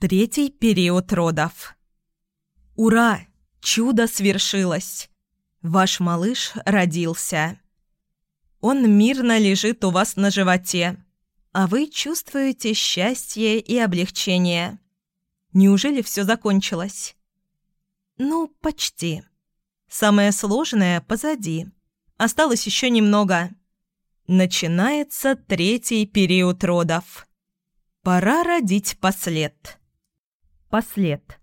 Третий период родов. Ура! Чудо свершилось! Ваш малыш родился. Он мирно лежит у вас на животе, а вы чувствуете счастье и облегчение. Неужели все закончилось? Ну, почти. Самое сложное позади. Осталось еще немного. Начинается третий период родов. Пора родить послед. Послед.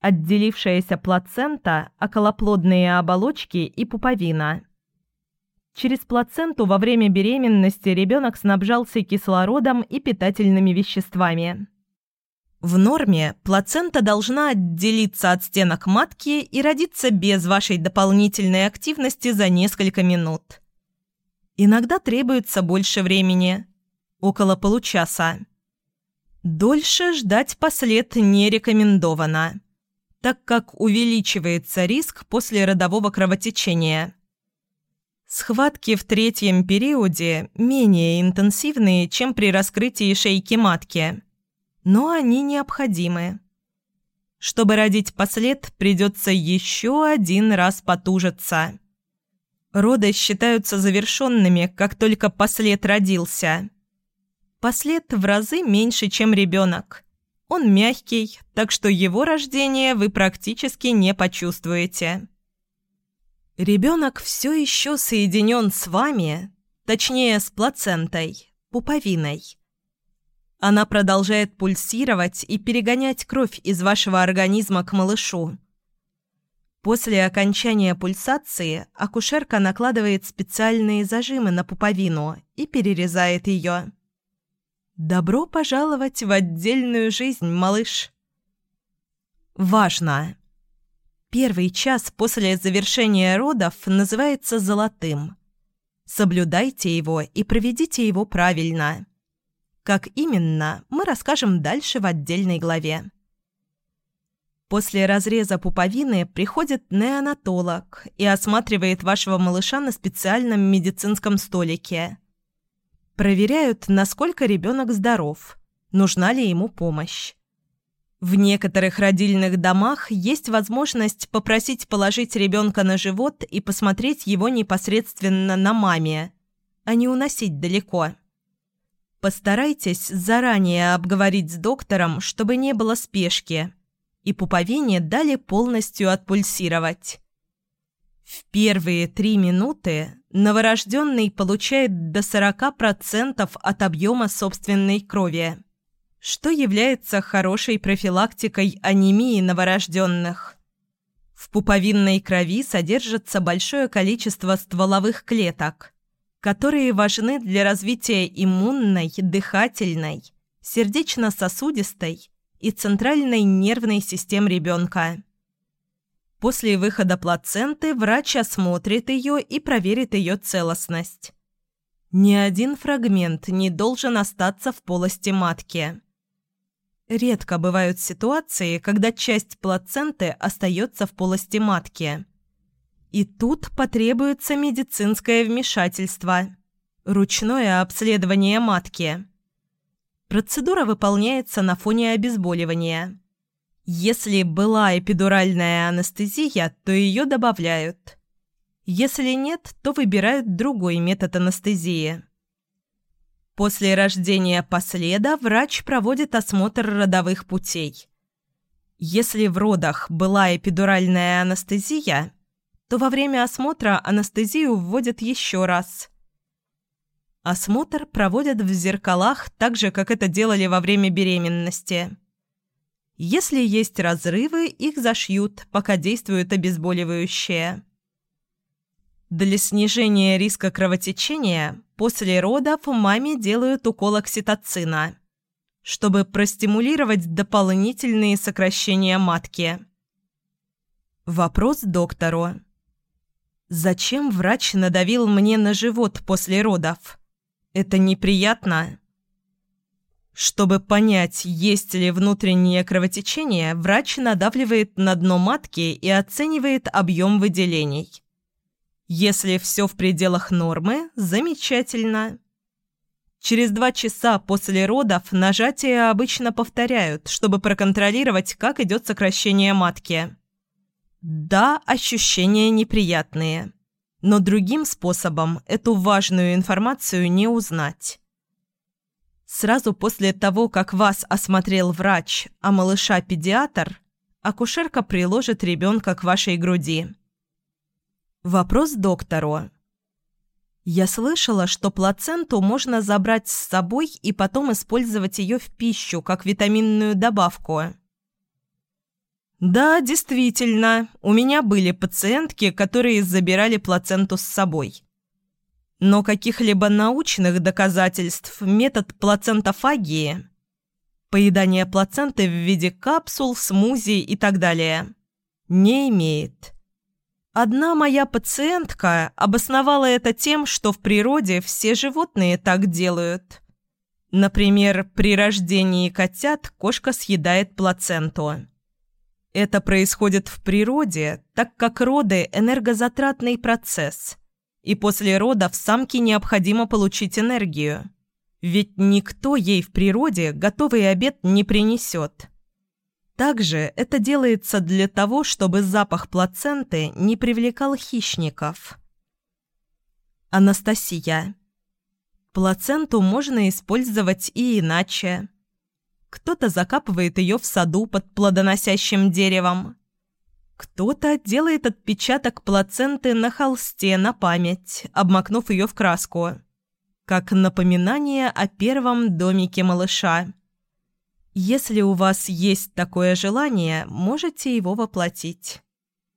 Отделившаяся плацента, околоплодные оболочки и пуповина. Через плаценту во время беременности ребенок снабжался кислородом и питательными веществами. В норме плацента должна отделиться от стенок матки и родиться без вашей дополнительной активности за несколько минут. Иногда требуется больше времени – около получаса. Дольше ждать послед не рекомендовано, так как увеличивается риск после родового кровотечения. Схватки в третьем периоде менее интенсивные, чем при раскрытии шейки матки, но они необходимы. Чтобы родить послед, придется еще один раз потужиться. Роды считаются завершенными, как только послед родился – Послед в разы меньше, чем ребенок. Он мягкий, так что его рождение вы практически не почувствуете. Ребенок все еще соединен с вами, точнее с плацентой, пуповиной. Она продолжает пульсировать и перегонять кровь из вашего организма к малышу. После окончания пульсации акушерка накладывает специальные зажимы на пуповину и перерезает ее. Добро пожаловать в отдельную жизнь, малыш. Важно! Первый час после завершения родов называется «золотым». Соблюдайте его и проведите его правильно. Как именно, мы расскажем дальше в отдельной главе. После разреза пуповины приходит неонатолог и осматривает вашего малыша на специальном медицинском столике – Проверяют, насколько ребенок здоров, нужна ли ему помощь. В некоторых родильных домах есть возможность попросить положить ребенка на живот и посмотреть его непосредственно на маме, а не уносить далеко. Постарайтесь заранее обговорить с доктором, чтобы не было спешки, и пуповине дали полностью отпульсировать. В первые три минуты новорожденный получает до 40% от объема собственной крови, что является хорошей профилактикой анемии новорожденных. В пуповинной крови содержится большое количество стволовых клеток, которые важны для развития иммунной, дыхательной, сердечно-сосудистой и центральной нервной систем ребенка. После выхода плаценты врач осмотрит ее и проверит ее целостность. Ни один фрагмент не должен остаться в полости матки. Редко бывают ситуации, когда часть плаценты остается в полости матки. И тут потребуется медицинское вмешательство, ручное обследование матки. Процедура выполняется на фоне обезболивания. Если была эпидуральная анестезия, то ее добавляют. Если нет, то выбирают другой метод анестезии. После рождения последа врач проводит осмотр родовых путей. Если в родах была эпидуральная анестезия, то во время осмотра анестезию вводят еще раз. Осмотр проводят в зеркалах так же, как это делали во время беременности. Если есть разрывы, их зашьют, пока действует обезболивающее. Для снижения риска кровотечения после родов маме делают укол окситоцина, чтобы простимулировать дополнительные сокращения матки. Вопрос доктору. «Зачем врач надавил мне на живот после родов? Это неприятно?» Чтобы понять, есть ли внутреннее кровотечение, врач надавливает на дно матки и оценивает объем выделений. Если все в пределах нормы – замечательно. Через два часа после родов нажатие обычно повторяют, чтобы проконтролировать, как идет сокращение матки. Да, ощущения неприятные, но другим способом эту важную информацию не узнать. Сразу после того, как вас осмотрел врач, а малыша – педиатр, акушерка приложит ребенка к вашей груди. Вопрос доктору. Я слышала, что плаценту можно забрать с собой и потом использовать ее в пищу, как витаминную добавку. Да, действительно, у меня были пациентки, которые забирали плаценту с собой. Но каких-либо научных доказательств метод плацентофагии, поедание плаценты в виде капсул, смузи и так далее, не имеет. Одна моя пациентка обосновала это тем, что в природе все животные так делают. Например, при рождении котят кошка съедает плаценту. Это происходит в природе, так как роды – энергозатратный процесс, и после родов самке необходимо получить энергию. Ведь никто ей в природе готовый обед не принесет. Также это делается для того, чтобы запах плаценты не привлекал хищников. Анастасия. Плаценту можно использовать и иначе. Кто-то закапывает ее в саду под плодоносящим деревом. Кто-то делает отпечаток плаценты на холсте на память, обмакнув ее в краску, как напоминание о первом домике малыша. Если у вас есть такое желание, можете его воплотить.